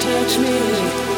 touch me.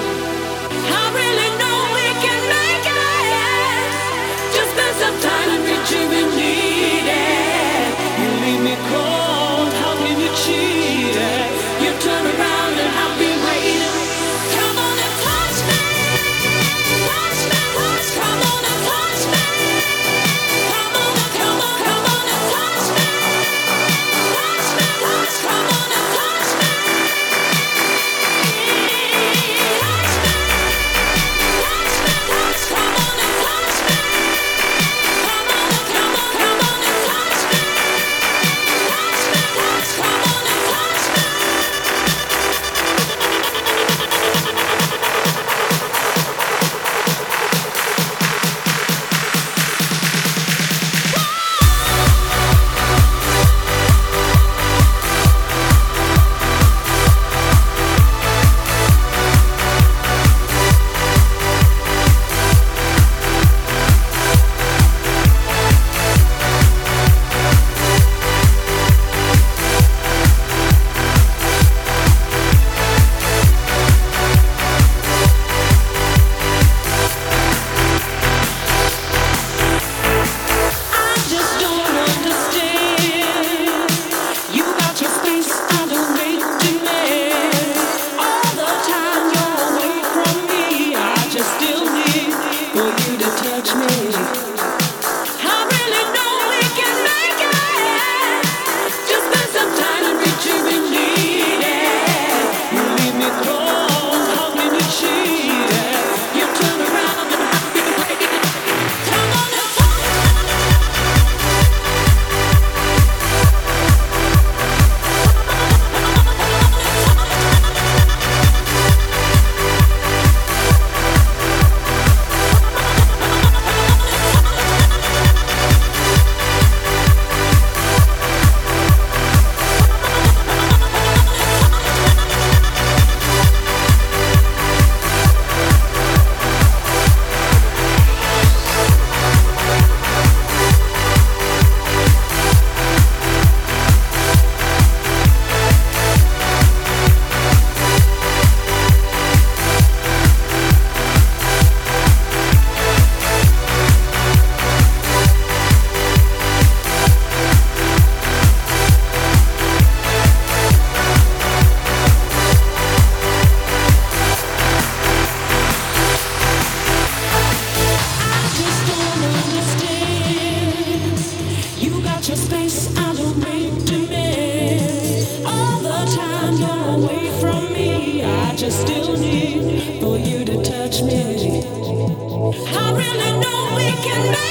I really know we can